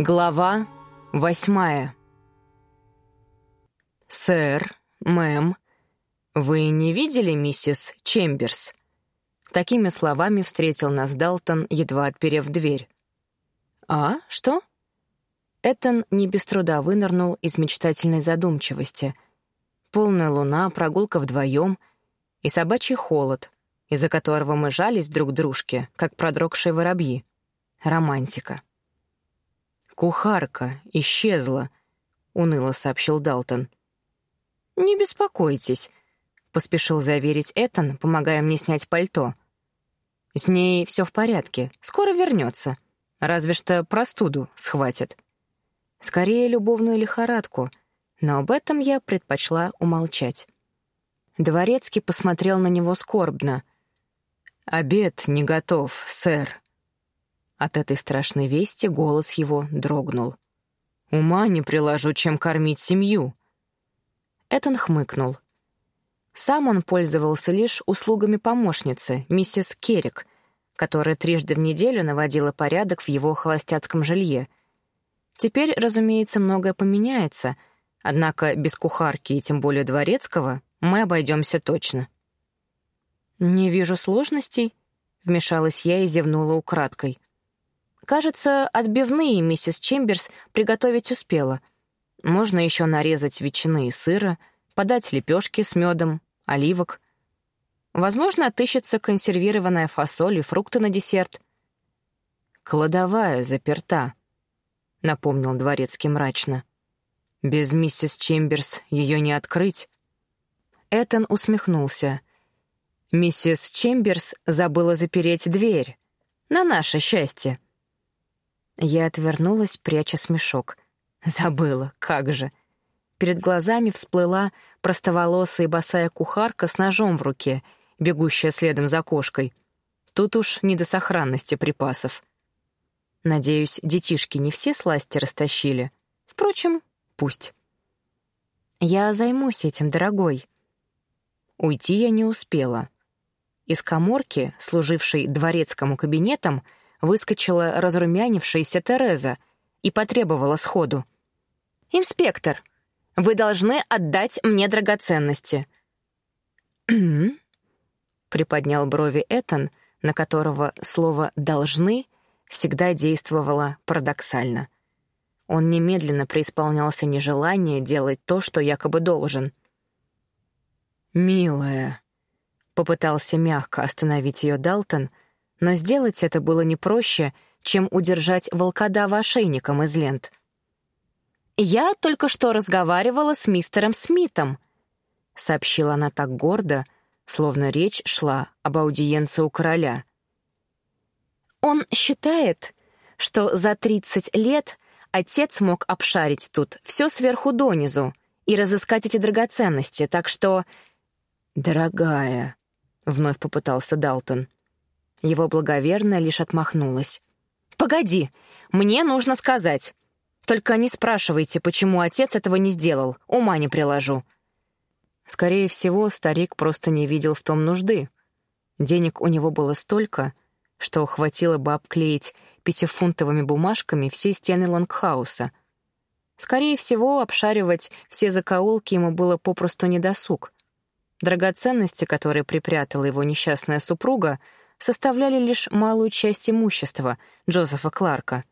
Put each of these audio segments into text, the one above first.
Глава восьмая. «Сэр, мэм, вы не видели миссис Чемберс?» Такими словами встретил нас Далтон, едва отперев дверь. «А, что?» Этон не без труда вынырнул из мечтательной задумчивости. Полная луна, прогулка вдвоем и собачий холод, из-за которого мы жались друг дружке, как продрогшие воробьи. Романтика. «Кухарка исчезла», — уныло сообщил Далтон. «Не беспокойтесь», — поспешил заверить Этан, помогая мне снять пальто. «С ней все в порядке, скоро вернется. Разве что простуду схватит. Скорее, любовную лихорадку, но об этом я предпочла умолчать». Дворецкий посмотрел на него скорбно. «Обед не готов, сэр», от этой страшной вести голос его дрогнул. «Ума не приложу, чем кормить семью». Этон хмыкнул. Сам он пользовался лишь услугами помощницы, миссис Керрик, которая трижды в неделю наводила порядок в его холостяцком жилье. Теперь, разумеется, многое поменяется, однако без кухарки и тем более дворецкого мы обойдемся точно. «Не вижу сложностей», — вмешалась я и зевнула украдкой. Кажется, отбивные миссис Чемберс приготовить успела. Можно еще нарезать ветчины и сыра, подать лепешки с медом, оливок. Возможно, отыщется консервированная фасоль и фрукты на десерт. «Кладовая заперта», — напомнил дворецкий мрачно. «Без миссис Чемберс ее не открыть». Этон усмехнулся. «Миссис Чемберс забыла запереть дверь. На наше счастье». Я отвернулась, пряча смешок. Забыла, как же. Перед глазами всплыла простоволосая и босая кухарка с ножом в руке, бегущая следом за кошкой. Тут уж не до сохранности припасов. Надеюсь, детишки не все сласти растащили. Впрочем, пусть. Я займусь этим, дорогой. Уйти я не успела. Из коморки, служившей дворецкому кабинетом, выскочила разрумянившаяся Тереза и потребовала сходу. «Инспектор, вы должны отдать мне драгоценности». приподнял брови Этан, на которого слово «должны» всегда действовало парадоксально. Он немедленно преисполнялся нежелание делать то, что якобы должен. «Милая», — попытался мягко остановить ее Далтон — но сделать это было не проще, чем удержать волкодава ошейником из лент. «Я только что разговаривала с мистером Смитом», — сообщила она так гордо, словно речь шла об аудиенции у короля. «Он считает, что за 30 лет отец мог обшарить тут все сверху донизу и разыскать эти драгоценности, так что...» «Дорогая», — вновь попытался Далтон, — его благоверная лишь отмахнулась. «Погоди, мне нужно сказать. Только не спрашивайте, почему отец этого не сделал, ума не приложу». Скорее всего, старик просто не видел в том нужды. Денег у него было столько, что хватило бы обклеить пятифунтовыми бумажками все стены лонгхауса. Скорее всего, обшаривать все закоулки ему было попросту недосуг. Драгоценности, которые припрятала его несчастная супруга — составляли лишь малую часть имущества Джозефа Кларка.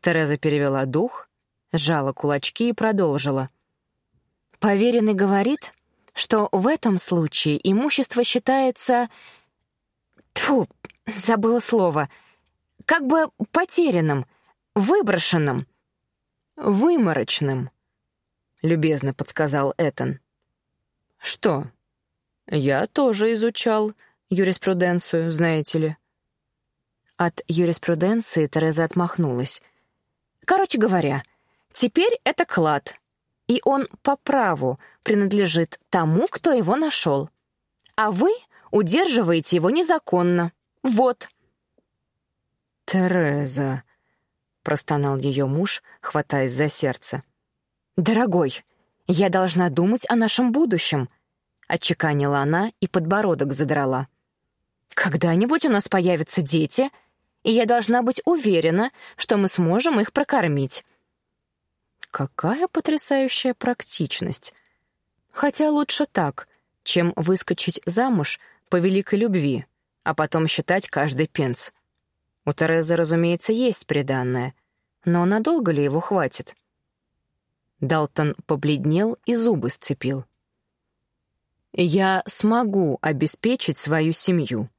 Тереза перевела дух, сжала кулачки и продолжила. «Поверенный говорит, что в этом случае имущество считается... Тьфу, забыла слово. Как бы потерянным, выброшенным, выморочным», — любезно подсказал Этан. «Что? Я тоже изучал юриспруденцию, знаете ли». От юриспруденции Тереза отмахнулась. «Короче говоря, теперь это клад, и он по праву принадлежит тому, кто его нашел. А вы удерживаете его незаконно. Вот». «Тереза», — простонал ее муж, хватаясь за сердце. «Дорогой, я должна думать о нашем будущем», — отчеканила она и подбородок задрала. Когда-нибудь у нас появятся дети, и я должна быть уверена, что мы сможем их прокормить. Какая потрясающая практичность. Хотя лучше так, чем выскочить замуж по великой любви, а потом считать каждый пенс. У Терезы, разумеется, есть приданное, но надолго ли его хватит? Далтон побледнел и зубы сцепил. «Я смогу обеспечить свою семью.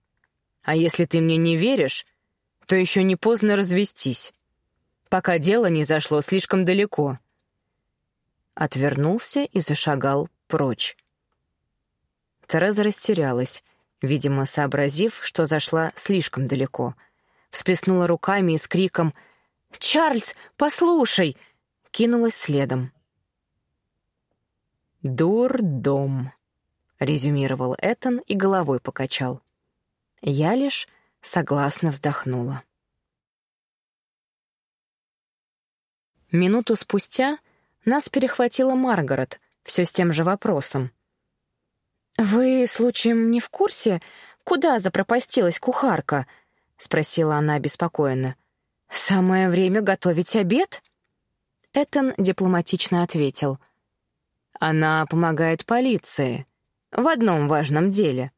А если ты мне не веришь, то еще не поздно развестись, пока дело не зашло слишком далеко отвернулся и зашагал прочь. Тереза растерялась, видимо, сообразив, что зашла слишком далеко. Всплеснула руками и с криком «Чарльз, послушай!» кинулась следом. «Дурдом», — резюмировал Этан и головой покачал. Я лишь согласно вздохнула. Минуту спустя нас перехватила Маргарет, все с тем же вопросом. «Вы, случаем, не в курсе, куда запропастилась кухарка?» — спросила она обеспокоенно. «Самое время готовить обед?» Этон дипломатично ответил. «Она помогает полиции в одном важном деле».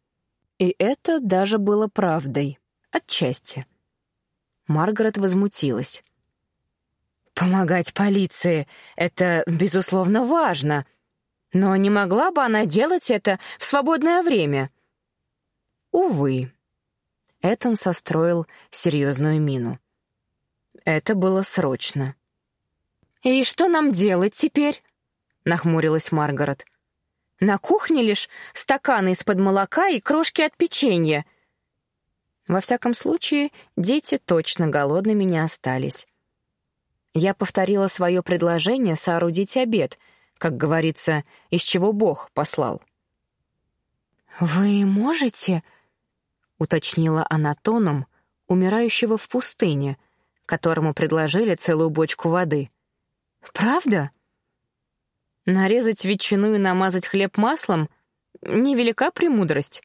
И это даже было правдой, отчасти. Маргарет возмутилась. Помогать полиции — это, безусловно, важно. Но не могла бы она делать это в свободное время? Увы. Этон состроил серьезную мину. Это было срочно. «И что нам делать теперь?» — нахмурилась Маргарет. «На кухне лишь стаканы из-под молока и крошки от печенья». Во всяком случае, дети точно голодными не остались. Я повторила свое предложение соорудить обед, как говорится, из чего Бог послал. «Вы можете?» — уточнила она тоном умирающего в пустыне, которому предложили целую бочку воды. «Правда?» Нарезать ветчину и намазать хлеб маслом — невелика премудрость.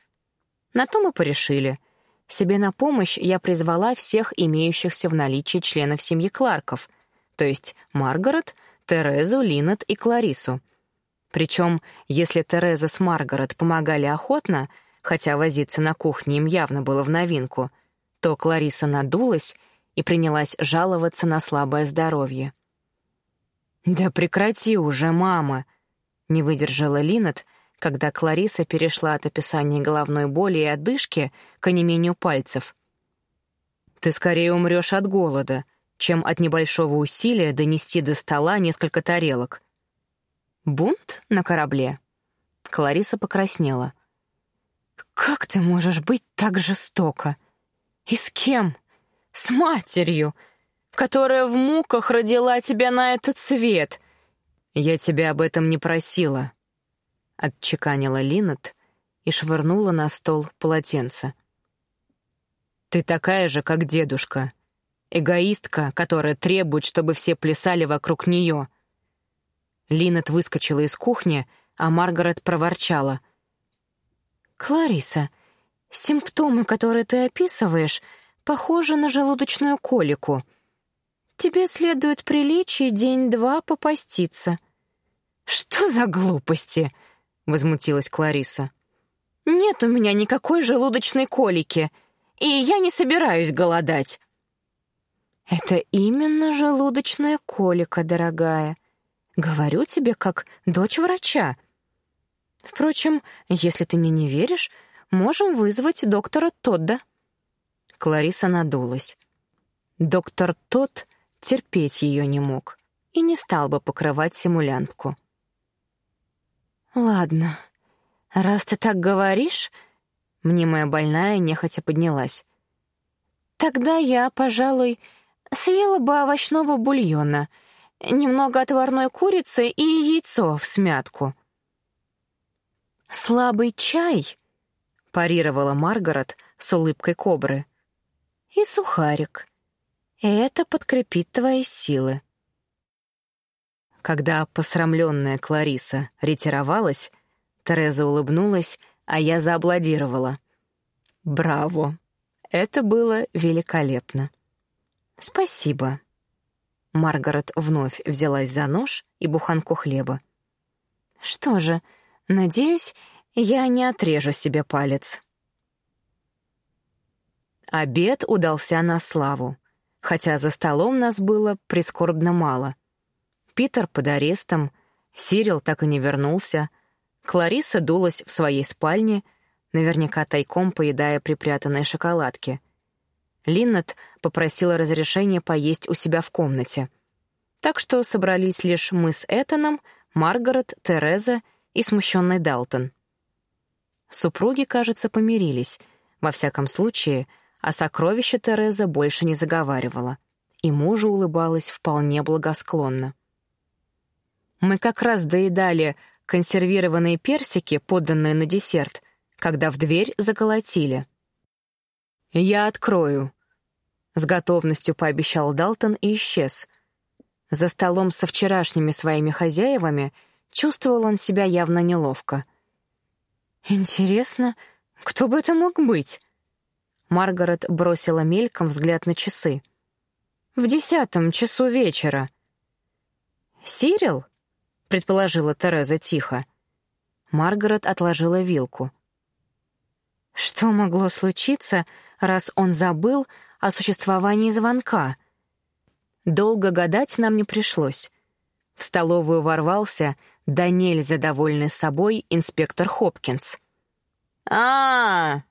На то мы порешили. Себе на помощь я призвала всех имеющихся в наличии членов семьи Кларков — то есть Маргарет, Терезу, Линет и Кларису. Причем, если Тереза с Маргарет помогали охотно, хотя возиться на кухне им явно было в новинку, то Клариса надулась и принялась жаловаться на слабое здоровье. «Да прекрати уже, мама!» — не выдержала Линет, когда Клариса перешла от описания головной боли и одышки к онемению пальцев. «Ты скорее умрешь от голода чем от небольшого усилия донести до стола несколько тарелок. Бунт на корабле. Клариса покраснела. «Как ты можешь быть так жестоко? И с кем? С матерью, которая в муках родила тебя на этот свет. Я тебя об этом не просила», — отчеканила Линнет и швырнула на стол полотенце. «Ты такая же, как дедушка», — эгоистка, которая требует, чтобы все плясали вокруг нее. Линет выскочила из кухни, а Маргарет проворчала. «Клариса, симптомы, которые ты описываешь, похожи на желудочную колику. Тебе следует прилечь и день-два попаститься». «Что за глупости?» — возмутилась Клариса. «Нет у меня никакой желудочной колики, и я не собираюсь голодать». Это именно желудочная колика, дорогая. Говорю тебе, как дочь врача. Впрочем, если ты мне не веришь, можем вызвать доктора Тодда. Клариса надулась. Доктор Тодд терпеть ее не мог и не стал бы покрывать симулянтку. «Ладно, раз ты так говоришь...» Мнимая больная нехотя поднялась. «Тогда я, пожалуй, Съела бы овощного бульона, немного отварной курицы и яйцо в смятку. «Слабый чай», — парировала Маргарет с улыбкой кобры, — «и сухарик. Это подкрепит твои силы». Когда посрамленная Клариса ретировалась, Тереза улыбнулась, а я зааплодировала. «Браво! Это было великолепно. «Спасибо». Маргарет вновь взялась за нож и буханку хлеба. «Что же, надеюсь, я не отрежу себе палец». Обед удался на славу, хотя за столом нас было прискорбно мало. Питер под арестом, Сирил так и не вернулся, Клариса дулась в своей спальне, наверняка тайком поедая припрятанные шоколадки. Линнет попросила разрешения поесть у себя в комнате. Так что собрались лишь мы с Этаном, Маргарет, Тереза и смущенный Далтон. Супруги, кажется, помирились. Во всяком случае, о сокровище Тереза больше не заговаривала. И мужу улыбалась вполне благосклонно. Мы как раз доедали консервированные персики, поданные на десерт, когда в дверь заколотили. «Я открою», — с готовностью пообещал Далтон и исчез. За столом со вчерашними своими хозяевами чувствовал он себя явно неловко. «Интересно, кто бы это мог быть?» Маргарет бросила мельком взгляд на часы. «В десятом часу вечера». «Сирил?» — предположила Тереза тихо. Маргарет отложила вилку. Что могло случиться, раз он забыл о существовании звонка? Долго гадать нам не пришлось. В столовую ворвался, да нельзя довольный собой, инспектор Хопкинс. «А, -а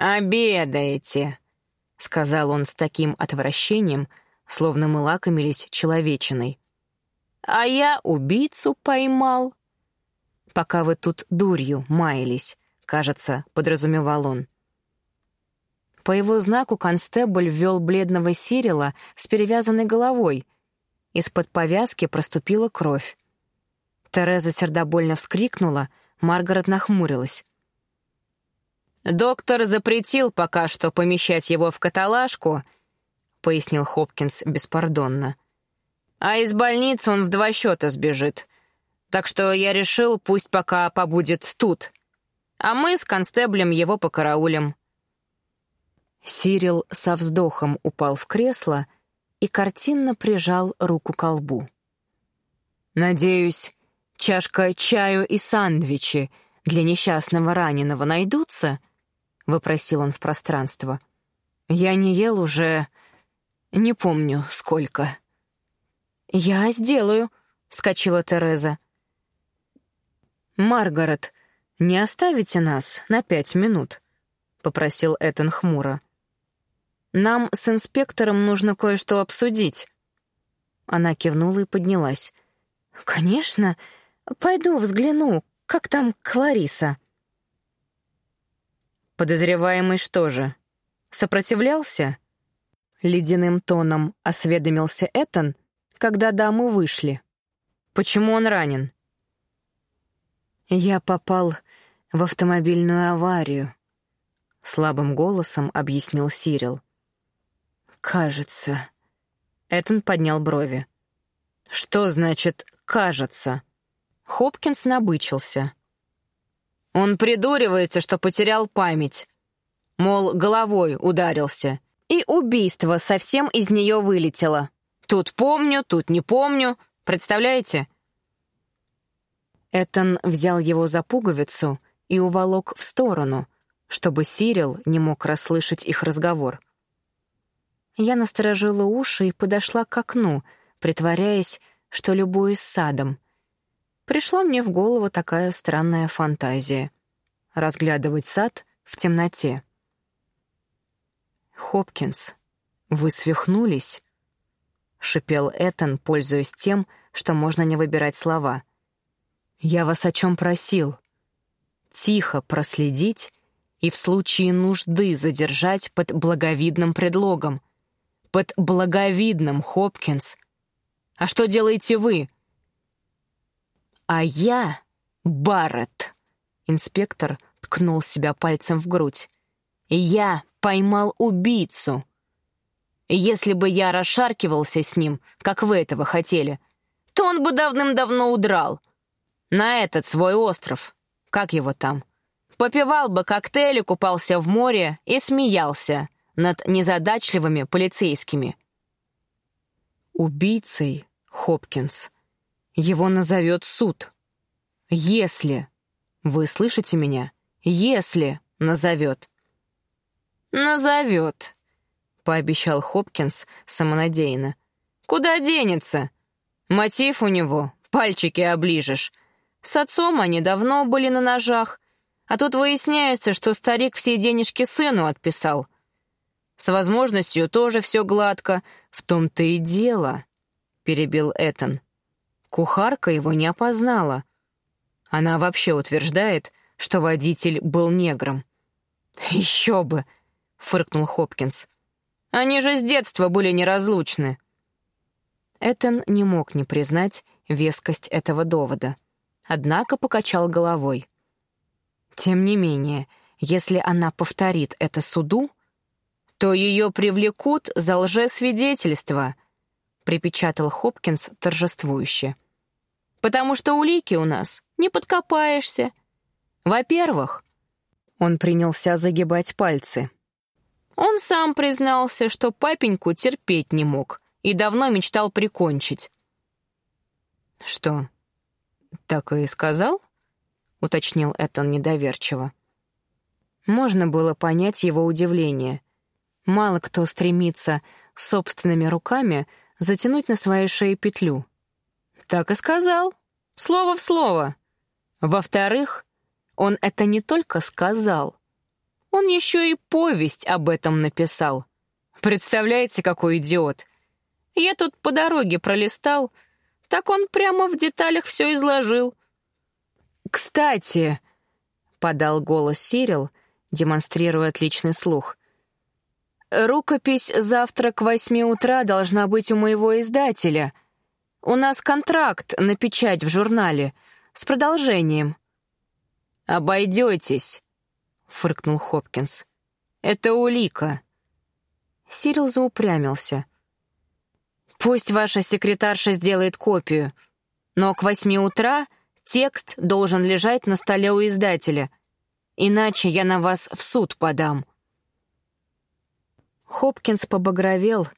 обедаете», — сказал он с таким отвращением, словно мы лакомились человечиной. «А я убийцу поймал». «Пока вы тут дурью маялись», — кажется, подразумевал он. По его знаку констебль ввел бледного Сирила с перевязанной головой. Из-под повязки проступила кровь. Тереза сердобольно вскрикнула, Маргарет нахмурилась. «Доктор запретил пока что помещать его в каталажку», — пояснил Хопкинс беспардонно. А из больницы он в два счета сбежит. Так что я решил, пусть пока побудет тут. А мы с констеблем его покараулим». Сирил со вздохом упал в кресло и картинно прижал руку к лбу. «Надеюсь, чашка чаю и сандвичи для несчастного раненого найдутся?» — вопросил он в пространство. «Я не ел уже... не помню, сколько». «Я сделаю», — вскочила Тереза. «Маргарет, не оставите нас на пять минут?» — попросил Этан хмуро. «Нам с инспектором нужно кое-что обсудить». Она кивнула и поднялась. «Конечно. Пойду взгляну, как там Клариса». «Подозреваемый что же, сопротивлялся?» Ледяным тоном осведомился Этан, когда дамы вышли. Почему он ранен? Я попал в автомобильную аварию, слабым голосом объяснил Сирил. Кажется. Этон поднял брови. Что значит «кажется»? Хопкинс набычился. Он придуривается, что потерял память. Мол, головой ударился. И убийство совсем из нее вылетело. Тут помню, тут не помню. Представляете? Этан взял его за пуговицу и уволок в сторону, чтобы Сирил не мог расслышать их разговор. Я насторожила уши и подошла к окну, притворяясь, что любуюсь садом. Пришла мне в голову такая странная фантазия — разглядывать сад в темноте. «Хопкинс, вы свихнулись?» — шипел Этан, пользуясь тем, что можно не выбирать слова. «Я вас о чем просил? Тихо проследить и в случае нужды задержать под благовидным предлогом. Под благовидным, Хопкинс. А что делаете вы?» «А я Барретт», — инспектор ткнул себя пальцем в грудь. «Я поймал убийцу». Если бы я расшаркивался с ним, как вы этого хотели, то он бы давным-давно удрал. На этот свой остров. Как его там? Попивал бы коктейли, купался в море и смеялся над незадачливыми полицейскими. Убийцей, Хопкинс, его назовет суд. Если, вы слышите меня, если назовет. «Назовет», — пообещал Хопкинс самонадеянно. «Куда денется? Мотив у него, пальчики оближешь. С отцом они давно были на ножах, а тут выясняется, что старик все денежки сыну отписал. С возможностью тоже все гладко. В том-то и дело, — перебил Этан. Кухарка его не опознала. Она вообще утверждает, что водитель был негром. «Еще бы!» — фыркнул Хопкинс. «Они же с детства были неразлучны». Этан не мог не признать вескость этого довода, однако покачал головой. Тем не менее, если она повторит это суду, то ее привлекут за лжесвидетельство, припечатал Хопкинс торжествующе. Потому что улики у нас не подкопаешься. Во-первых, он принялся загибать пальцы. Он сам признался, что папеньку терпеть не мог и давно мечтал прикончить. «Что, так и сказал?» — уточнил Этан недоверчиво. Можно было понять его удивление. Мало кто стремится собственными руками затянуть на своей шее петлю. «Так и сказал. Слово в слово. Во-вторых, он это не только сказал, он еще и повесть об этом написал. Представляете, какой идиот? Я тут по дороге пролистал, так он прямо в деталях все изложил. «Кстати», — подал голос Сирил, демонстрируя отличный слух, «рукопись завтра к восьми утра должна быть у моего издателя. У нас контракт на печать в журнале с продолжением». «Обойдетесь», — фыркнул Хопкинс. «Это улика». Сирил заупрямился. «Пусть ваша секретарша сделает копию, но к восьми утра текст должен лежать на столе у издателя, иначе я на вас в суд подам». Хопкинс побагровел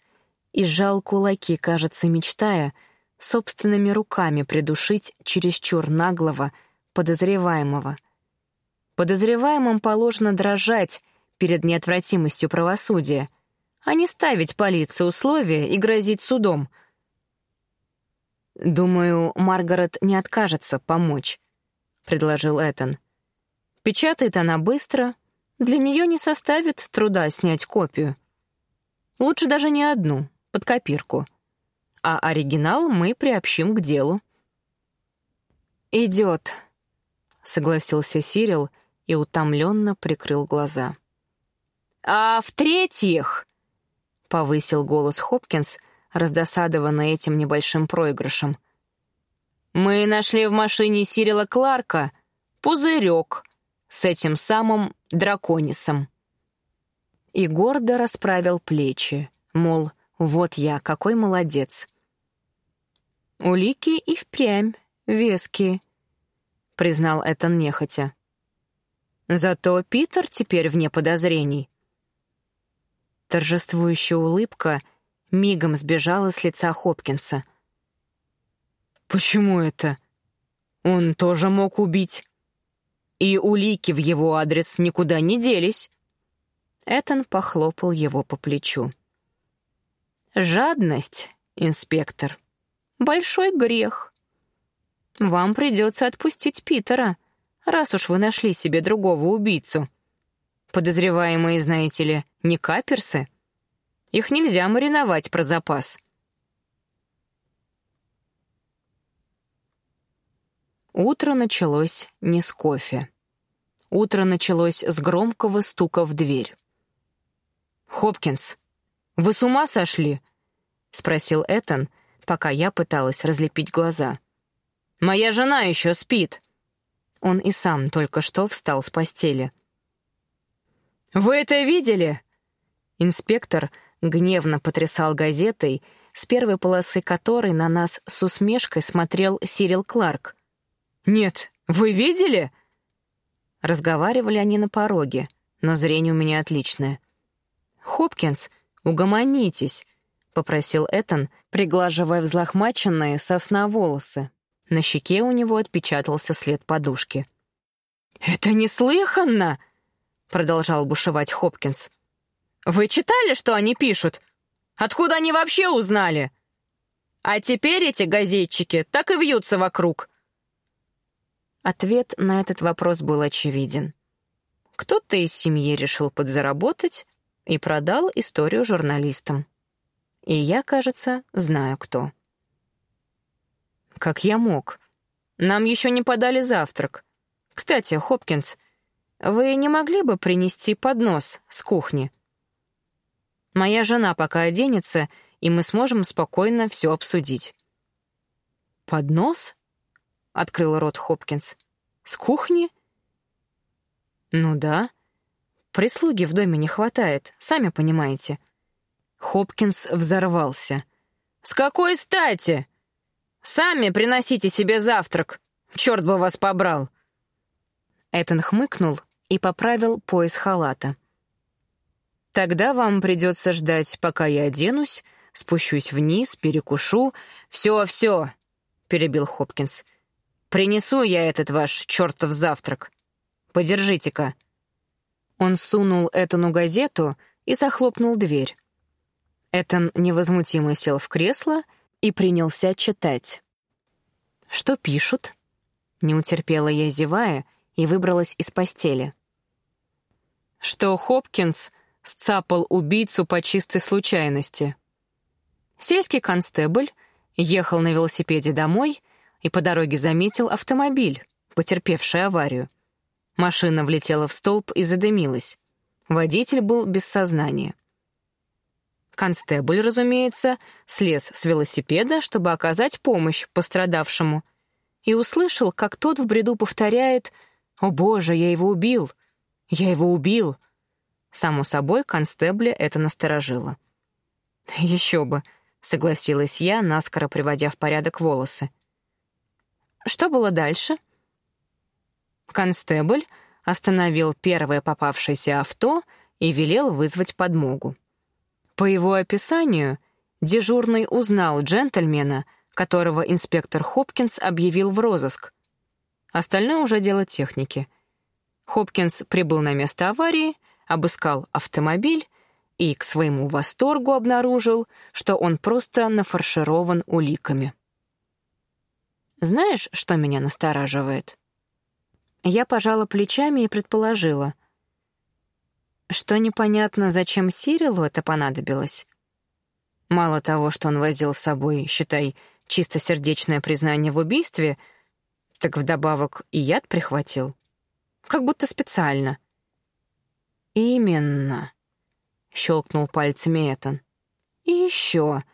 и сжал кулаки, кажется, мечтая собственными руками придушить чересчур наглого подозреваемого — Подозреваемым положено дрожать перед неотвратимостью правосудия, а не ставить полиции условия и грозить судом. «Думаю, Маргарет не откажется помочь», — предложил Этан. «Печатает она быстро, для нее не составит труда снять копию. Лучше даже не одну, под копирку. А оригинал мы приобщим к делу». «Идет», — согласился Сирил, — и утомленно прикрыл глаза. «А в-третьих», — повысил голос Хопкинс, раздосадованный этим небольшим проигрышем, «мы нашли в машине Сирила Кларка пузырек с этим самым драконисом». И гордо расправил плечи, мол, вот я, какой молодец. «Улики и впрямь веские», — признал Этан нехотя. Зато Питер теперь вне подозрений. Торжествующая улыбка мигом сбежала с лица Хопкинса. «Почему это? Он тоже мог убить. И улики в его адрес никуда не делись». Этон похлопал его по плечу. «Жадность, инспектор. Большой грех. Вам придется отпустить Питера раз уж вы нашли себе другого убийцу. Подозреваемые, знаете ли, не каперсы. Их нельзя мариновать про запас. Утро началось не с кофе. Утро началось с громкого стука в дверь. «Хопкинс, вы с ума сошли?» — спросил Этан, пока я пыталась разлепить глаза. «Моя жена еще спит». Он и сам только что встал с постели. «Вы это видели?» Инспектор гневно потрясал газетой, с первой полосы которой на нас с усмешкой смотрел Сирил Кларк. «Нет, вы видели?» Разговаривали они на пороге, но зрение у меня отличное. «Хопкинс, угомонитесь», — попросил Этан, приглаживая взлохмаченные сосна волосы. На щеке у него отпечатался след подушки. «Это неслыханно!» — продолжал бушевать Хопкинс. «Вы читали, что они пишут? Откуда они вообще узнали? А теперь эти газетчики так и вьются вокруг». Ответ на этот вопрос был очевиден. Кто-то из семьи решил подзаработать и продал историю журналистам. И я, кажется, знаю кто. Как я мог? Нам еще не подали завтрак. Кстати, Хопкинс, вы не могли бы принести поднос с кухни? Моя жена пока оденется, и мы сможем спокойно все обсудить. «Поднос?» — открыл рот Хопкинс. «С кухни?» «Ну да. Прислуги в доме не хватает, сами понимаете». Хопкинс взорвался. «С какой стати? Сами приносите себе завтрак. Черт бы вас побрал!» Этан хмыкнул и поправил пояс халата. «Тогда вам придется ждать, пока я оденусь, спущусь вниз, перекушу. Все, все!» — перебил Хопкинс. «Принесу я этот ваш чертов завтрак. Подержите-ка». Он сунул Этану газету и захлопнул дверь. Этан невозмутимо сел в кресло и принялся читать. «Что пишут?» Не утерпела я, зевая, и выбралась из постели. Что Хопкинс сцапал убийцу по чистой случайности. Сельский констебль ехал на велосипеде домой и по дороге заметил автомобиль, потерпевший аварию. Машина влетела в столб и задымилась. Водитель был без сознания. Констебль, разумеется, слез с велосипеда, чтобы оказать помощь пострадавшему, и услышал, как тот в бреду повторяет «О боже, я его убил! Я его убил!» Само собой, констебля это насторожило. «Еще бы», — согласилась я, наскоро приводя в порядок волосы. «Что было дальше?» Констебль остановил первое попавшееся авто и велел вызвать подмогу. По его описанию, дежурный узнал джентльмена, которого инспектор Хопкинс объявил в розыск. Остальное уже дело техники. Хопкинс прибыл на место аварии, обыскал автомобиль и, к своему восторгу, обнаружил, что он просто нафарширован уликами. Знаешь, что меня настораживает? Я пожала плечами и предположила. Что непонятно, зачем Сирилу это понадобилось? Мало того, что он возил с собой, считай, чистосердечное признание в убийстве, так вдобавок и яд прихватил. Как будто специально. «Именно», — щелкнул пальцами Этан. «И еще».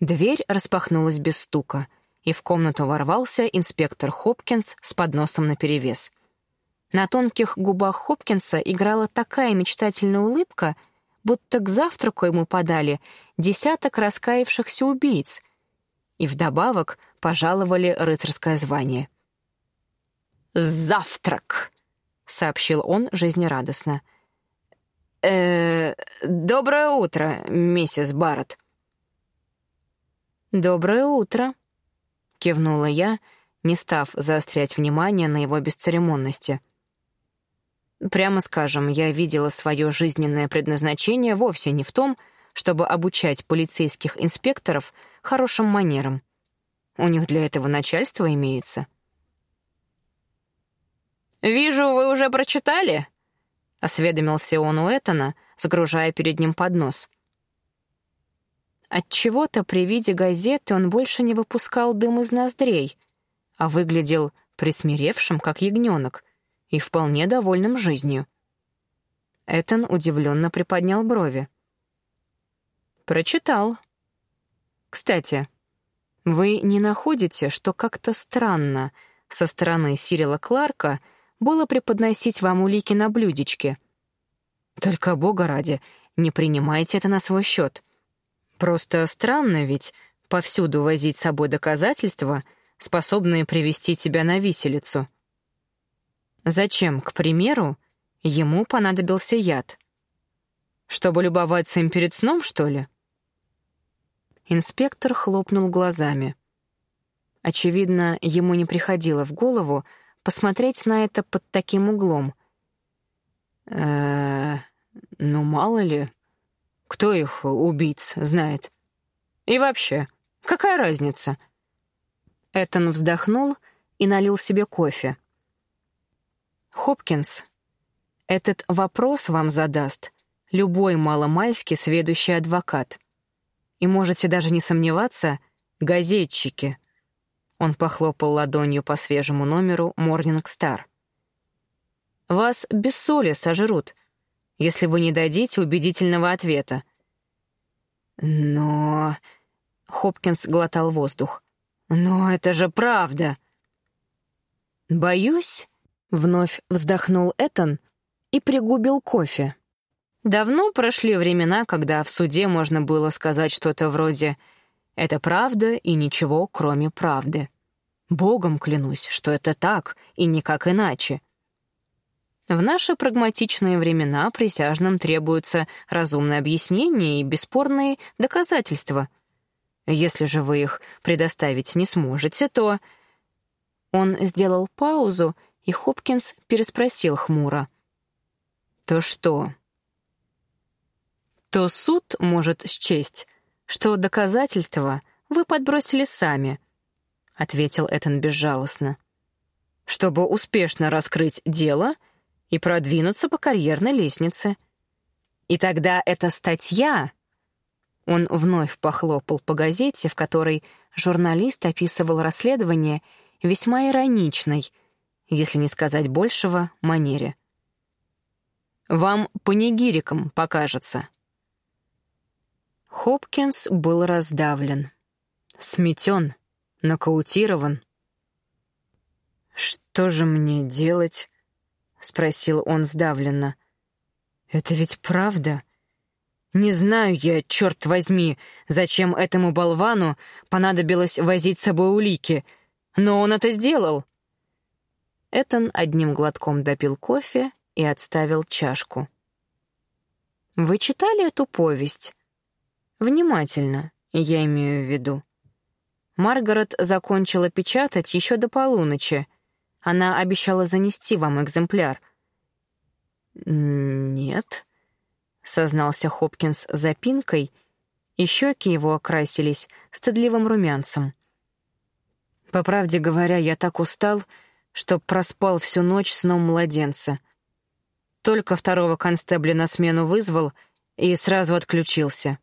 Дверь распахнулась без стука, и в комнату ворвался инспектор Хопкинс с подносом наперевес. На тонких губах Хопкинса играла такая мечтательная улыбка, будто к завтраку ему подали десяток раскаявшихся убийц и вдобавок пожаловали рыцарское звание. «Завтрак!» — сообщил он жизнерадостно. «Э, доброе утро, миссис Барретт». «Доброе утро», — кивнула я, не став заострять внимание на его бесцеремонности — Прямо скажем, я видела свое жизненное предназначение вовсе не в том, чтобы обучать полицейских инспекторов хорошим манерам. У них для этого начальство имеется. «Вижу, вы уже прочитали?» — осведомился он у Этана, загружая перед ним поднос. Отчего-то при виде газеты он больше не выпускал дым из ноздрей, а выглядел присмиревшим, как ягненок, и вполне довольным жизнью. Этан удивленно приподнял брови. «Прочитал. Кстати, вы не находите, что как-то странно со стороны Сирила Кларка было преподносить вам улики на блюдечке? Только, бога ради, не принимайте это на свой счет. Просто странно ведь повсюду возить с собой доказательства, способные привести тебя на виселицу». Зачем, к примеру, ему понадобился яд? Чтобы любоваться им перед сном, что ли? Инспектор хлопнул глазами. Очевидно, ему не приходило в голову посмотреть на это под таким углом. э ну, мало ли, кто их, убийц, знает. И вообще, какая разница? Этон вздохнул и налил себе кофе. Хопкинс, этот вопрос вам задаст любой маломальски сведущий адвокат. И можете даже не сомневаться, газетчики. Он похлопал ладонью по свежему номеру Morning Star. Вас без соли сожрут, если вы не дадите убедительного ответа. Но... Хопкинс глотал воздух. «Но это же правда!» «Боюсь...» — вновь вздохнул Этан и пригубил кофе. Давно прошли времена, когда в суде можно было сказать что-то вроде «это правда и ничего, кроме правды». Богом клянусь, что это так и никак иначе. В наши прагматичные времена присяжным требуются разумные объяснения и бесспорные доказательства. Если же вы их предоставить не сможете, то... Он сделал паузу, и Хопкинс переспросил хмуро. «То что?» то суд может счесть, что доказательства вы подбросили сами, — ответил Этан безжалостно, — чтобы успешно раскрыть дело и продвинуться по карьерной лестнице. И тогда эта статья... Он вновь похлопал по газете, в которой журналист описывал расследование весьма ироничной, если не сказать большего, манере. «Вам панигириком покажется». Хопкинс был раздавлен, сметен, нокаутирован. «Что же мне делать?» — спросил он сдавленно. «Это ведь правда?» «Не знаю я, черт возьми, зачем этому болвану понадобилось возить с собой улики, но он это сделал». Этон одним глотком допил кофе и отставил чашку. «Вы читали эту повесть?» Внимательно, я имею в виду. Маргарет закончила печатать еще до полуночи. Она обещала занести вам экземпляр. «Нет», — сознался Хопкинс запинкой, и щеки его окрасились стыдливым румянцем. «По правде говоря, я так устал, что проспал всю ночь сном младенца. Только второго констебля на смену вызвал и сразу отключился».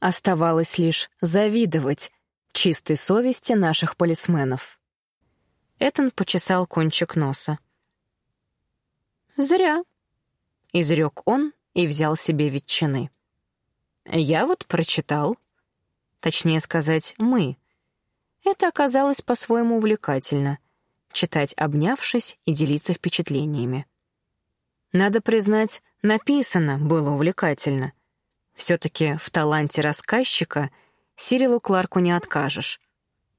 Оставалось лишь завидовать чистой совести наших полисменов. Этон почесал кончик носа. «Зря», — изрек он и взял себе ветчины. «Я вот прочитал. Точнее сказать, мы. Это оказалось по-своему увлекательно — читать, обнявшись, и делиться впечатлениями. Надо признать, написано было увлекательно — все-таки в таланте рассказчика Сирилу Кларку не откажешь.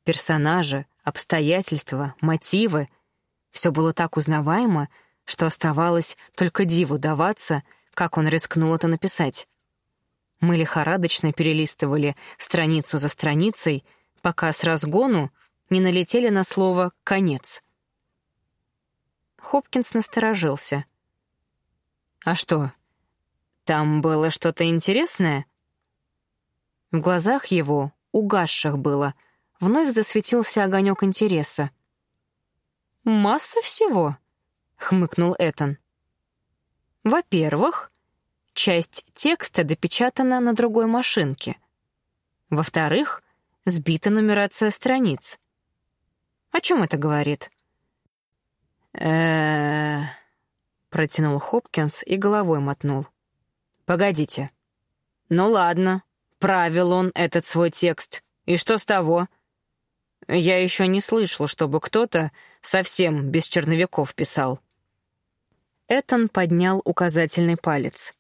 Персонажи, обстоятельства, мотивы — все было так узнаваемо, что оставалось только диву даваться, как он рискнул это написать. Мы лихорадочно перелистывали страницу за страницей, пока с разгону не налетели на слово «конец». Хопкинс насторожился. «А что, там было что-то интересное? В глазах его, угасших было, вновь засветился огонек интереса. «Масса всего», — хмыкнул Этан. «Во-первых, часть текста допечатана на другой машинке. Во-вторых, сбита нумерация страниц. О чем это говорит?» протянул Хопкинс и головой мотнул. Погодите. Ну ладно, правил он этот свой текст. И что с того? Я еще не слышал, чтобы кто-то совсем без черновиков писал. Этон поднял указательный палец.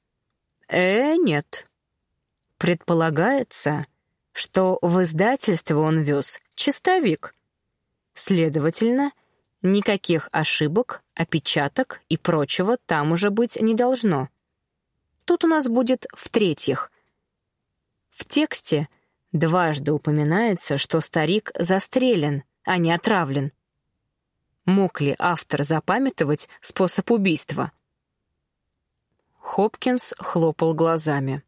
«Э, нет. Предполагается, что в издательство он вез чистовик. Следовательно, Никаких ошибок, опечаток и прочего там уже быть не должно. Тут у нас будет в-третьих. В тексте дважды упоминается, что старик застрелен, а не отравлен. Мог ли автор запамятовать способ убийства? Хопкинс хлопал глазами.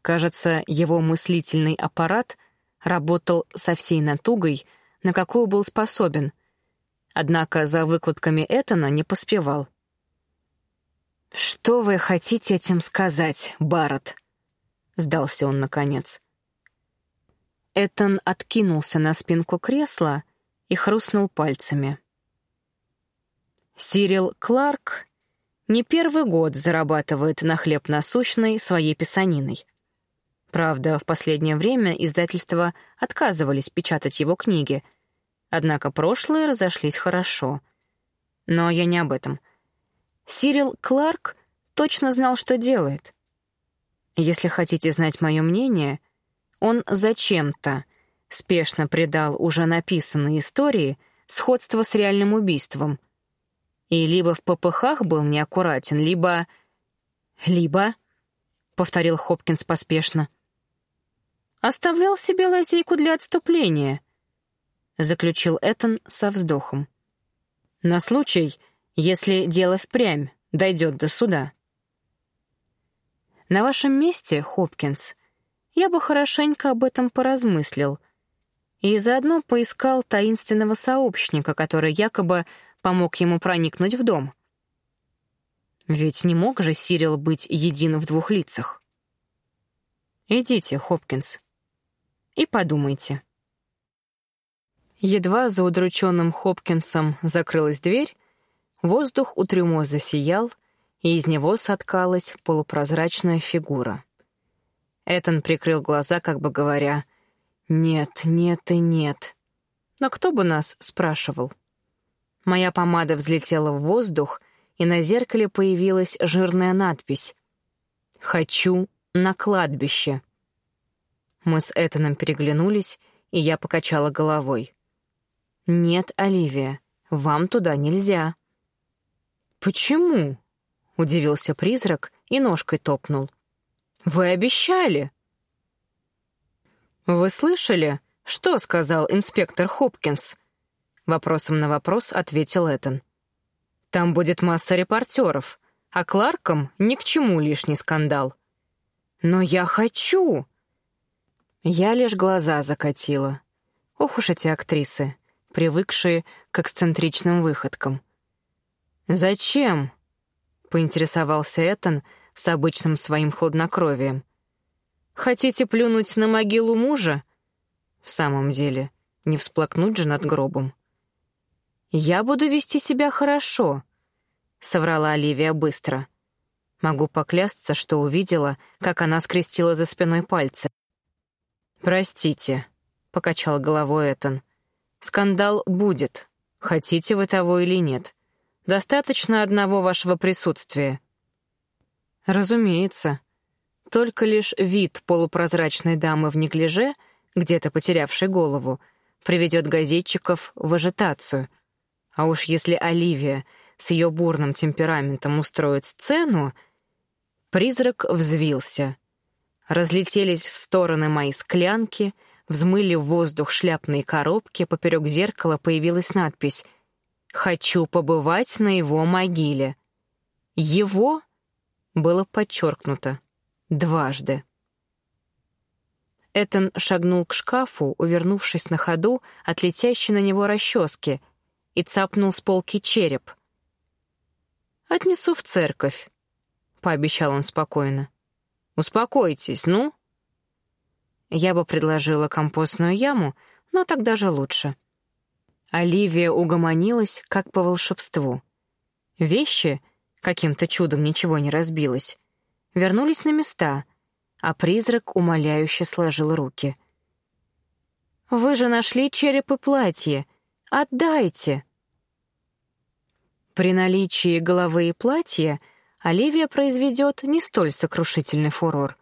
Кажется, его мыслительный аппарат работал со всей натугой, на какую был способен, однако за выкладками Этана не поспевал. «Что вы хотите этим сказать, Барретт?» — сдался он наконец. Этан откинулся на спинку кресла и хрустнул пальцами. Сирил Кларк не первый год зарабатывает на хлеб насущный своей писаниной. Правда, в последнее время издательства отказывались печатать его книги, однако прошлые разошлись хорошо. Но я не об этом. Сирил Кларк точно знал, что делает. Если хотите знать мое мнение, он зачем-то спешно придал уже написанной истории сходство с реальным убийством. И либо в попыхах был неаккуратен, либо... «Либо», — повторил Хопкинс поспешно, оставлял себе лазейку для отступления», — заключил Этан со вздохом. «На случай, если дело впрямь дойдет до суда». «На вашем месте, Хопкинс, я бы хорошенько об этом поразмыслил и заодно поискал таинственного сообщника, который якобы помог ему проникнуть в дом. Ведь не мог же Сирил быть един в двух лицах. Идите, Хопкинс, и подумайте. Едва за удрученным Хопкинсом закрылась дверь, воздух у трюмо засиял, и из него соткалась полупрозрачная фигура. Этон прикрыл глаза, как бы говоря, «Нет, нет и нет». Но кто бы нас спрашивал? Моя помада взлетела в воздух, и на зеркале появилась жирная надпись «Хочу на кладбище». Мы с Этаном переглянулись, и я покачала головой. «Нет, Оливия, вам туда нельзя». «Почему?» — удивился призрак и ножкой топнул. «Вы обещали!» «Вы слышали, что сказал инспектор Хопкинс?» Вопросом на вопрос ответил Этан. «Там будет масса репортеров, а Кларком ни к чему лишний скандал». «Но я хочу!» Я лишь глаза закатила. Ох уж эти актрисы, привыкшие к эксцентричным выходкам. «Зачем?» — поинтересовался Этан с обычным своим хладнокровием. «Хотите плюнуть на могилу мужа?» В самом деле, не всплакнуть же над гробом. «Я буду вести себя хорошо», — соврала Оливия быстро. Могу поклясться, что увидела, как она скрестила за спиной пальцы. «Простите», — покачал головой Этан. «Скандал будет, хотите вы того или нет. Достаточно одного вашего присутствия». «Разумеется. Только лишь вид полупрозрачной дамы в неглиже, где-то потерявшей голову, приведет газетчиков в ажитацию. А уж если Оливия с ее бурным темпераментом устроит сцену...» Призрак взвился — Разлетелись в стороны мои склянки, взмыли в воздух шляпные коробки, поперек зеркала появилась надпись «Хочу побывать на его могиле». «Его» было подчеркнуто дважды. Этан шагнул к шкафу, увернувшись на ходу от летящей на него расчески, и цапнул с полки череп. «Отнесу в церковь», — пообещал он спокойно. Успокойтесь, ну?» Я бы предложила компостную яму, но так даже лучше. Оливия угомонилась, как по волшебству. Вещи, каким-то чудом ничего не разбилось, вернулись на места, а призрак умоляюще сложил руки. «Вы же нашли череп и платье! Отдайте!» При наличии головы и платья — Оливия произведет не столь сокрушительный фурор.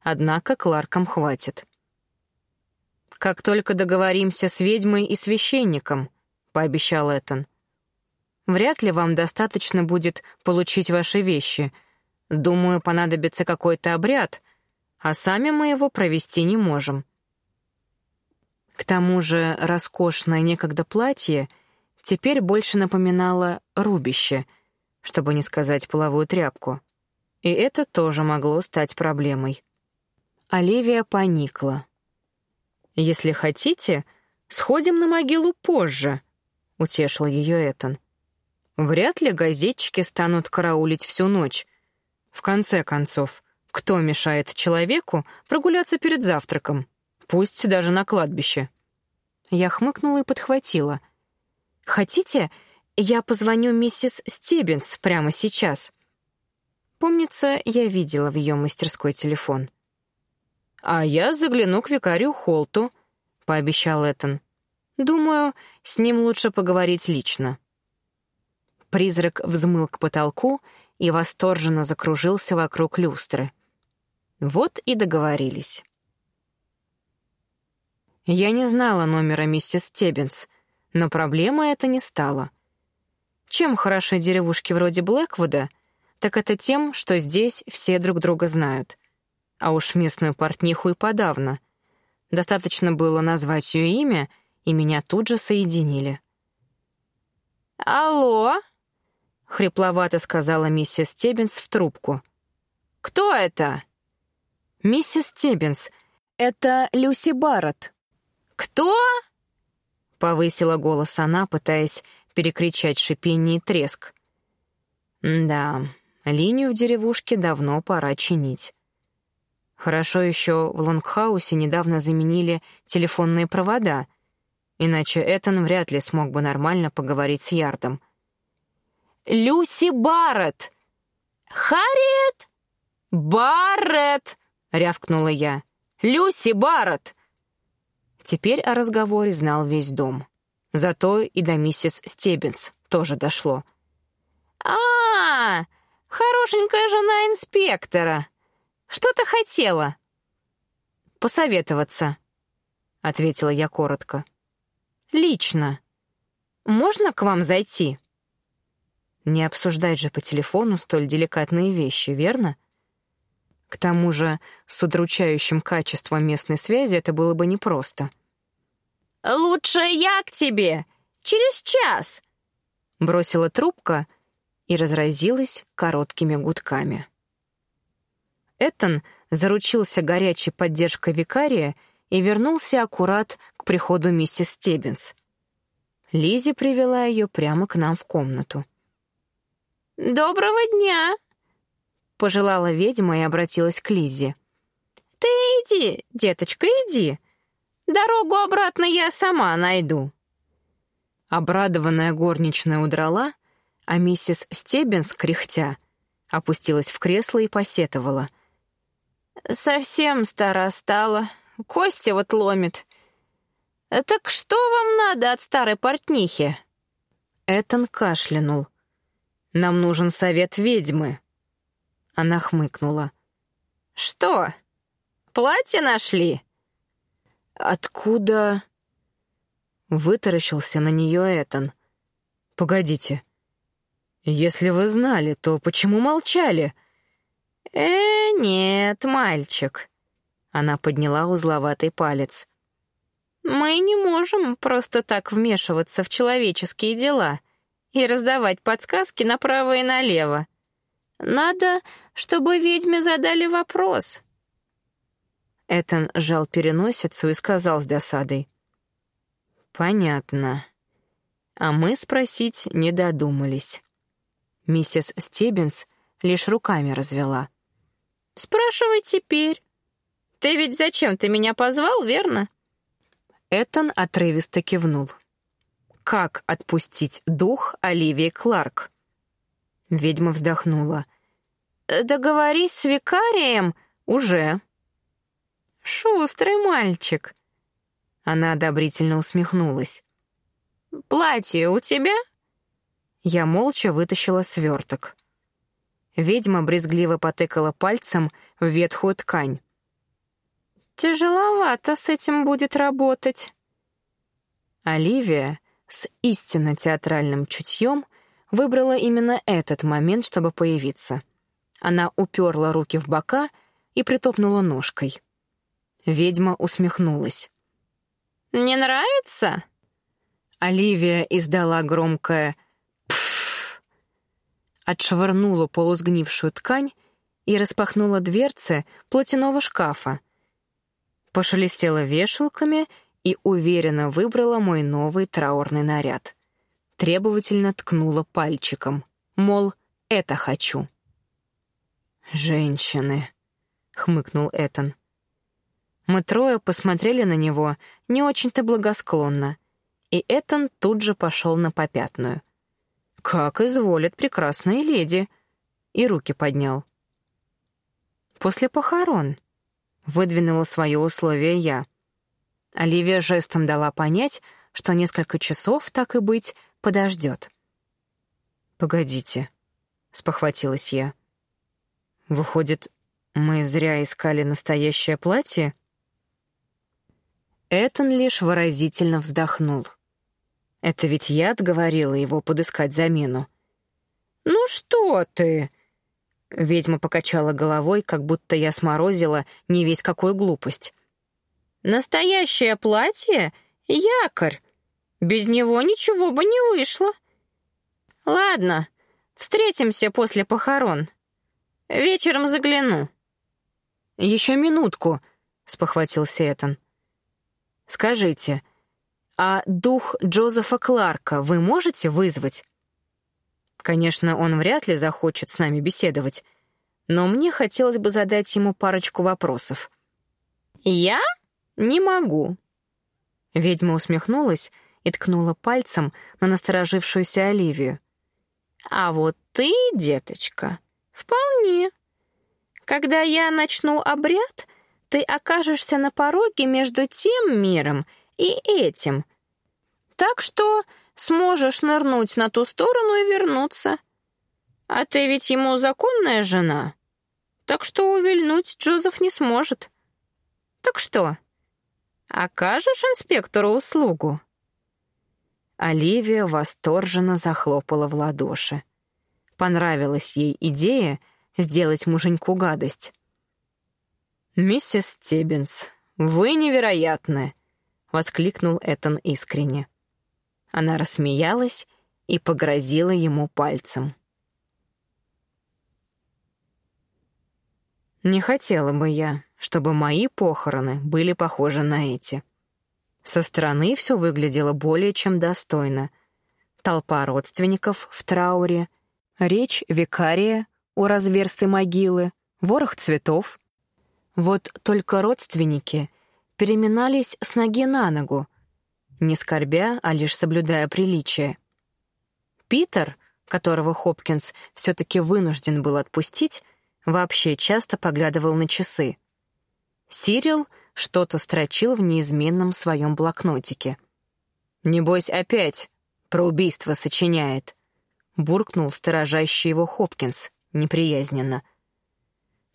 Однако Кларкам хватит. «Как только договоримся с ведьмой и священником», — пообещал Этан. Вряд ли вам достаточно будет получить ваши вещи. Думаю, понадобится какой-то обряд, а сами мы его провести не можем. К тому же роскошное некогда платье теперь больше напоминало рубище, чтобы не сказать половую тряпку. И это тоже могло стать проблемой. Оливия поникла. «Если хотите, сходим на могилу позже», — утешил ее Этан. Вряд ли газетчики станут караулить всю ночь. В конце концов, кто мешает человеку прогуляться перед завтраком? Пусть даже на кладбище. Я хмыкнула и подхватила. «Хотите, я позвоню миссис Стеббинс прямо сейчас?» Помнится, я видела в ее мастерской телефон. «А я загляну к викарию Холту», — пообещал Эттон. «Думаю, с ним лучше поговорить лично». Призрак взмыл к потолку и восторженно закружился вокруг люстры. Вот и договорились. Я не знала номера миссис Теббинс, но проблема это не стала. Чем хороши деревушки вроде Блэквуда, так это тем, что здесь все друг друга знают. А уж местную портниху и подавно. Достаточно было назвать ее имя, и меня тут же соединили. «Алло?» — хрипловато сказала миссис Теббинс в трубку. «Кто это?» «Миссис Теббинс, это Люси Барретт». «Кто?» — повысила голос она, пытаясь перекричать шипение и треск. «Да, линию в деревушке давно пора чинить». Хорошо еще в Лонгхаусе недавно заменили телефонные провода, иначе Этан вряд ли смог бы нормально поговорить с Ярдом. Люси Барретт!» «Харриет?» «Барретт!» — рявкнула я. «Люси Барретт!» Теперь о разговоре знал весь дом. Зато и до миссис Стеббинс тоже дошло. а, хорошенькая жена инспектора. Что ты хотела?» «Посоветоваться», — ответила я коротко. «Лично. Можно к вам зайти?» Не обсуждать же по телефону столь деликатные вещи, верно? К тому же с удручающим качеством местной связи это было бы непросто. «Лучше я к тебе! Через час!» Бросила трубка и разразилась короткими гудками. Эттон заручился горячей поддержкой викария и вернулся аккурат к приходу миссис Стеббинс. Лизи привела ее прямо к нам в комнату. «Доброго дня!» — пожелала ведьма и обратилась к Лизе. «Ты иди, деточка, иди. Дорогу обратно я сама найду». Обрадованная горничная удрала, а миссис Стеббинс, кряхтя, опустилась в кресло и посетовала. «Совсем стара стала, кости вот ломит. Так что вам надо от старой портнихи?» Этон кашлянул — нам нужен совет ведьмы». Она хмыкнула. «Что, платье нашли?» «Откуда?» Вытаращился на нее Этан. «Погодите. Если вы знали, то почему молчали?» «Э, нет, мальчик». Она подняла узловатый палец. «Мы не можем просто так вмешиваться в человеческие дела и раздавать подсказки направо и налево. Надо, чтобы ведьме задали вопрос. Этан сжал переносицу и сказал с досадой. «Понятно. А мы спросить не додумались». Миссис Стеббинс лишь руками развела. «Спрашивай теперь. Ты ведь зачем ты меня позвал, верно?» Этан отрывисто кивнул. «Как отпустить дух Оливии Кларк?» Ведьма вздохнула. «Договорись с викарием уже». «Шустрый мальчик». Она одобрительно усмехнулась. «Платье у тебя?» Я молча вытащила сверток. Ведьма брезгливо потыкала пальцем в ветхую ткань. «Тяжеловато с этим будет работать». Оливия с истинно театральным чутьем выбрала именно этот момент, чтобы появиться. Она уперла руки в бока и притопнула ножкой. Ведьма усмехнулась. «Не нравится?» Оливия издала громкое «пф», отшвырнула полусгнившую ткань и распахнула дверцы платяного шкафа. Пошелестела вешалками и уверенно выбрала мой новый траурный наряд. Требовательно ткнула пальчиком, мол, это хочу. «Женщины», — хмыкнул Этан. Мы трое посмотрели на него не очень-то благосклонно, и Этан тут же пошел на попятную. «Как изволят прекрасные леди!» и руки поднял. «После похорон», — выдвинула свое условие я. Оливия жестом дала понять, что несколько часов, так и быть, подождет. «Погодите», — спохватилась я. «Выходит, мы зря искали настоящее платье?» Этон лишь выразительно вздохнул. Это ведь я отговорила его подыскать замену. «Ну что ты?» Ведьма покачала головой, как будто я сморозила не весь какую глупость. «Настоящее платье — якорь. Без него ничего бы не вышло. Ладно, встретимся после похорон. Вечером загляну». «Еще минутку», — спохватился Этан. Скажите, а дух Джозефа Кларка вы можете вызвать? Конечно, он вряд ли захочет с нами беседовать, но мне хотелось бы задать ему парочку вопросов. «Я? Не могу». Ведьма усмехнулась и ткнула пальцем на насторожившуюся Оливию. «А вот ты, деточка, вполне. Когда я начну обряд, ты окажешься на пороге между тем миром и этим. Так что сможешь нырнуть на ту сторону и вернуться. А ты ведь ему законная жена, так что увильнуть Джозеф не сможет. Так что, окажешь инспектору услугу?» Оливия восторженно захлопала в ладоши. Понравилась ей идея сделать муженьку гадость. «Миссис Стеббинс, вы невероятны!» — воскликнул Этан искренне. Она рассмеялась и погрозила ему пальцем. Не хотела бы я, чтобы мои похороны были похожи на эти. Со стороны все выглядело более чем достойно. Толпа родственников в трауре, речь викария у разверстой могилы, ворох цветов — вот только родственники переминались с ноги на ногу, не скорбя, а лишь соблюдая приличие. Питер, которого Хопкинс все-таки вынужден был отпустить, вообще часто поглядывал на часы. Сирил что-то строчил в неизменном своем блокнотике. «Небось, опять про убийство сочиняет», — буркнул сторожащий его Хопкинс неприязненно —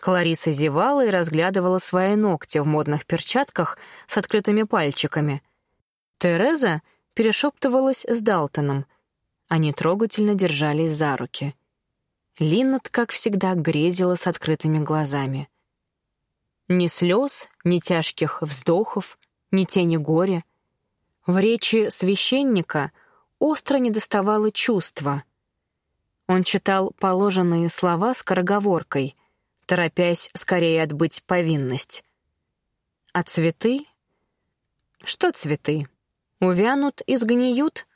Клариса зевала и разглядывала свои ногти в модных перчатках с открытыми пальчиками. Тереза перешептывалась с Далтоном. Они трогательно держались за руки. Линнет, как всегда, грезила с открытыми глазами. Ни слез, ни тяжких вздохов, ни тени горя. В речи священника остро недоставало чувства. Он читал положенные слова скороговоркой — торопясь скорее отбыть повинность. А цветы? Что цветы? Увянут и сгниют,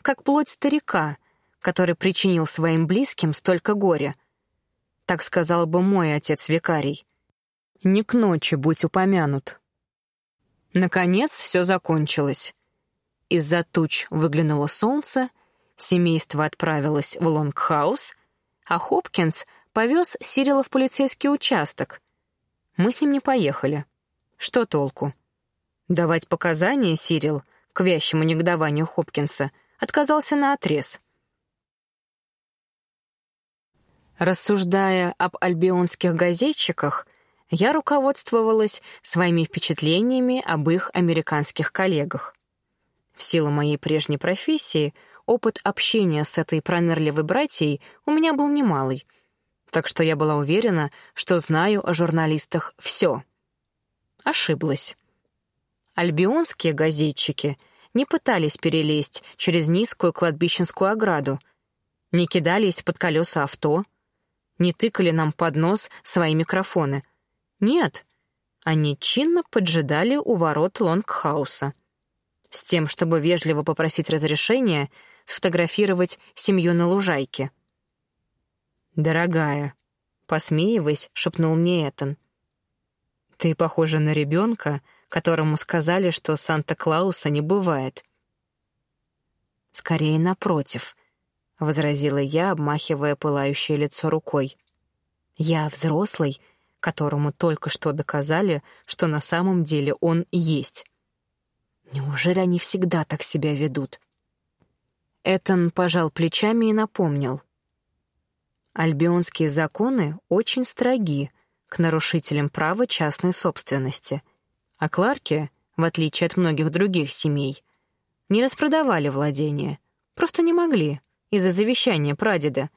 как плоть старика, который причинил своим близким столько горя. Так сказал бы мой отец-викарий. Не к ночи будь упомянут. Наконец все закончилось. Из-за туч выглянуло солнце, семейство отправилось в Лонгхаус, а Хопкинс — повез Сирила в полицейский участок. Мы с ним не поехали. Что толку? Давать показания Сирил к вящему негодованию Хопкинса отказался на отрез. Рассуждая об альбионских газетчиках, я руководствовалась своими впечатлениями об их американских коллегах. В силу моей прежней профессии опыт общения с этой пронырливой братьей у меня был немалый, так что я была уверена, что знаю о журналистах все. Ошиблась. Альбионские газетчики не пытались перелезть через низкую кладбищенскую ограду, не кидались под колеса авто, не тыкали нам под нос свои микрофоны. Нет, они чинно поджидали у ворот Лонгхауса с тем, чтобы вежливо попросить разрешения сфотографировать семью на лужайке. «Дорогая», — посмеиваясь, шепнул мне Этан, — «ты похожа на ребенка, которому сказали, что Санта-Клауса не бывает». «Скорее напротив», — возразила я, обмахивая пылающее лицо рукой. «Я взрослый, которому только что доказали, что на самом деле он есть». Неужели они всегда так себя ведут? Этон пожал плечами и напомнил. Альбионские законы очень строги к нарушителям права частной собственности, а Кларки, в отличие от многих других семей, не распродавали владения, просто не могли из-за завещания прадеда.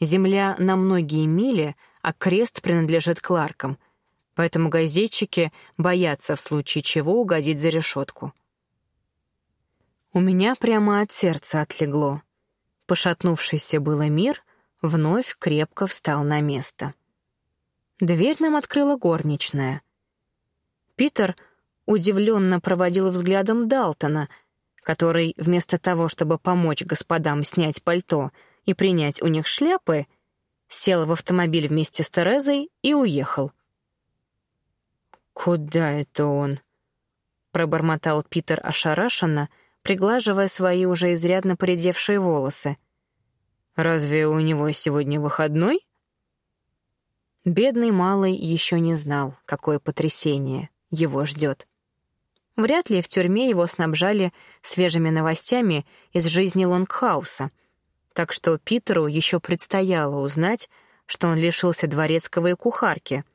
Земля на многие мили, а крест принадлежит Кларкам — поэтому газетчики боятся в случае чего угодить за решетку. У меня прямо от сердца отлегло. Пошатнувшийся было мир вновь крепко встал на место. Дверь нам открыла горничная. Питер удивленно проводил взглядом Далтона, который вместо того, чтобы помочь господам снять пальто и принять у них шляпы, сел в автомобиль вместе с Терезой и уехал — «Куда это он?» — пробормотал Питер ошарашенно, приглаживая свои уже изрядно поредевшие волосы. «Разве у него сегодня выходной?» Бедный малый еще не знал, какое потрясение его ждет. Вряд ли в тюрьме его снабжали свежими новостями из жизни Лонгхауса, так что Питеру еще предстояло узнать, что он лишился дворецкого и кухарки —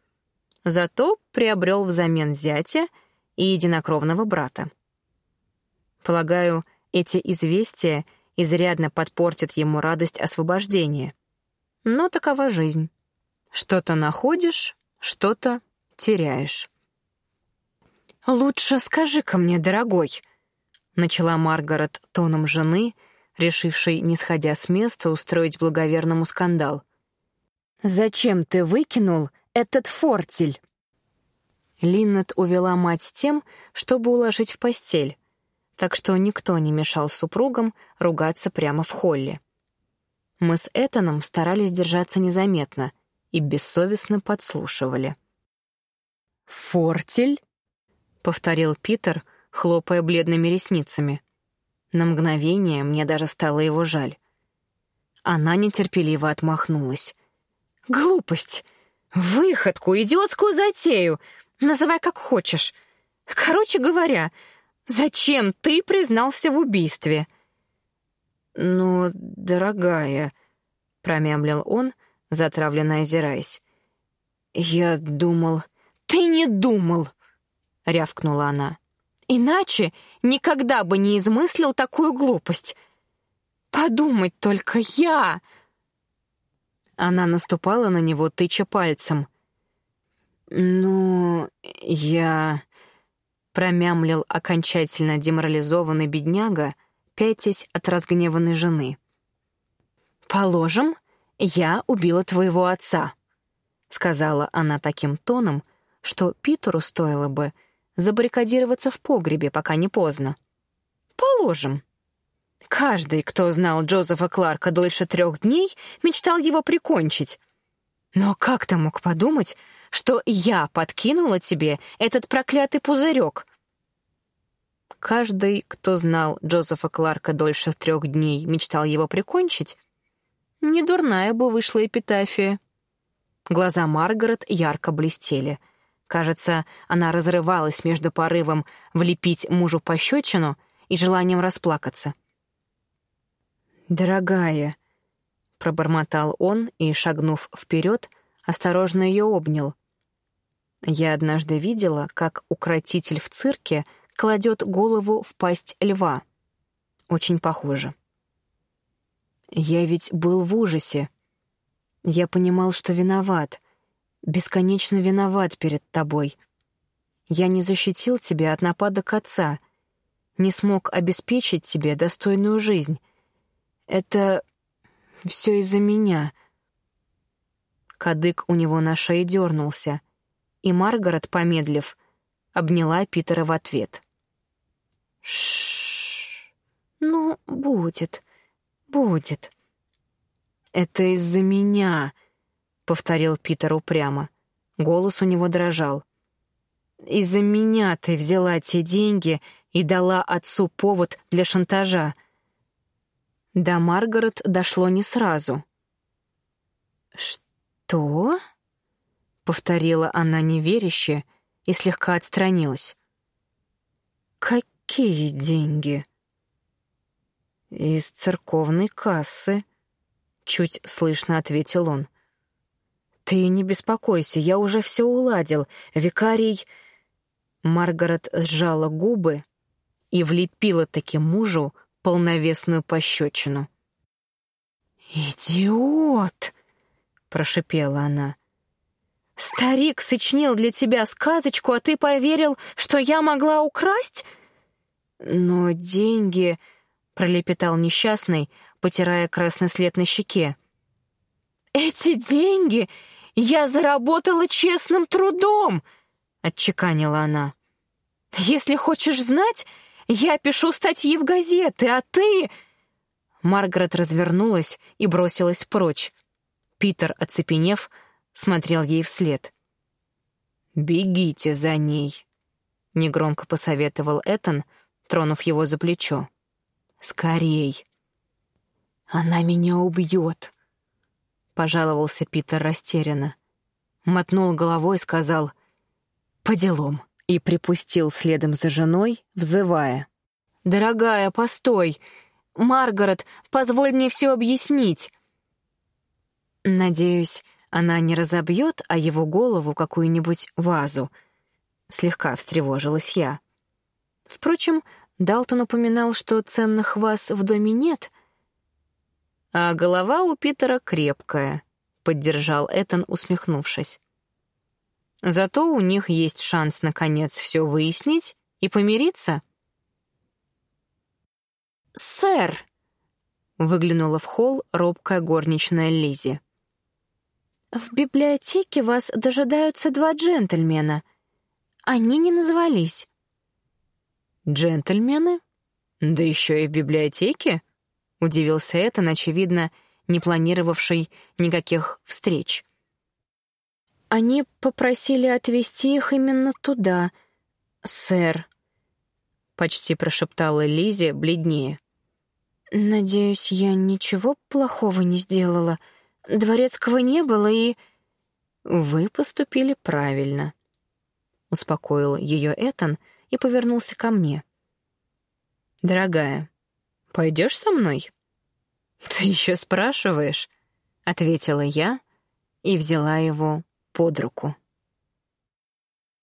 зато приобрел взамен зятя и единокровного брата. Полагаю, эти известия изрядно подпортят ему радость освобождения. Но такова жизнь. Что-то находишь, что-то теряешь. «Лучше скажи-ка мне, дорогой», — начала Маргарет тоном жены, решившей, не сходя с места, устроить благоверному скандал. «Зачем ты выкинул этот фортель!» Линнет увела мать тем, чтобы уложить в постель, так что никто не мешал супругам ругаться прямо в холле. Мы с Этаном старались держаться незаметно и бессовестно подслушивали. «Фортель?» — повторил Питер, хлопая бледными ресницами. На мгновение мне даже стало его жаль. Она нетерпеливо отмахнулась. «Глупость! Выходку, идиотскую затею. Называй как хочешь. Короче говоря, зачем ты признался в убийстве? Ну, дорогая, промямлил он, затравленно озираясь. Я думал... Ты не думал, рявкнула она. Иначе никогда бы не измыслил такую глупость. Подумать только я. Она наступала на него, тыча пальцем. «Ну, я...» — промямлил окончательно деморализованный бедняга, пятясь от разгневанной жены. «Положим, я убила твоего отца», — сказала она таким тоном, что Питеру стоило бы забаррикадироваться в погребе, пока не поздно. «Положим». Каждый, кто знал Джозефа Кларка дольше трех дней, мечтал его прикончить. Но как ты мог подумать, что я подкинула тебе этот проклятый пузырек? Каждый, кто знал Джозефа Кларка дольше трех дней, мечтал его прикончить. Недурная бы вышла эпитафия. Глаза Маргарет ярко блестели. Кажется, она разрывалась между порывом влепить мужу пощечину и желанием расплакаться. «Дорогая», — пробормотал он и, шагнув вперед, осторожно ее обнял. Я однажды видела, как укротитель в цирке кладет голову в пасть льва. Очень похоже. Я ведь был в ужасе. Я понимал, что виноват, бесконечно виноват перед тобой. Я не защитил тебя от нападок отца, не смог обеспечить тебе достойную жизнь. Это все из-за меня. Кадык у него на шее дернулся, и Маргарет, помедлив, обняла Питера в ответ. Шш. Ну, будет. Будет. Это из-за меня, повторил Питер упрямо. Голос у него дрожал. Из-за меня ты взяла те деньги и дала отцу повод для шантажа. До Маргарет дошло не сразу. «Что?» — повторила она неверяще и слегка отстранилась. «Какие деньги?» «Из церковной кассы», — чуть слышно ответил он. «Ты не беспокойся, я уже все уладил. Викарий...» Маргарет сжала губы и влепила таки мужу полновесную пощечину. «Идиот!» — прошипела она. «Старик сочинил для тебя сказочку, а ты поверил, что я могла украсть?» «Но деньги...» — пролепетал несчастный, потирая красный след на щеке. «Эти деньги я заработала честным трудом!» — отчеканила она. «Если хочешь знать, я пишу статьи в газеты, а ты...» Маргарет развернулась и бросилась прочь. Питер, оцепенев, смотрел ей вслед. «Бегите за ней», — негромко посоветовал Этан, тронув его за плечо. «Скорей!» «Она меня убьет», — пожаловался Питер растерянно. Мотнул головой и сказал «По делам» и припустил следом за женой, взывая. «Дорогая, постой! Маргарет, позволь мне все объяснить!» Надеюсь, она не разобьет о его голову какую-нибудь вазу. Слегка встревожилась я. Впрочем, Далтон упоминал, что ценных ваз в доме нет. А голова у Питера крепкая, поддержал Этан, усмехнувшись. Зато у них есть шанс наконец все выяснить и помириться. «Сэр!» — выглянула в холл робкая горничная Лизи. «В библиотеке вас дожидаются два джентльмена. Они не назвались». «Джентльмены? Да еще и в библиотеке?» — удивился Этан, очевидно, не планировавший никаких встреч. Они попросили отвезти их именно туда, сэр. Почти прошептала Лизи бледнее. Надеюсь, я ничего плохого не сделала. Дворецкого не было и... Вы поступили правильно. Успокоил ее Этан и повернулся ко мне. Дорогая, пойдешь со мной? Ты еще спрашиваешь? Ответила я и взяла его под руку.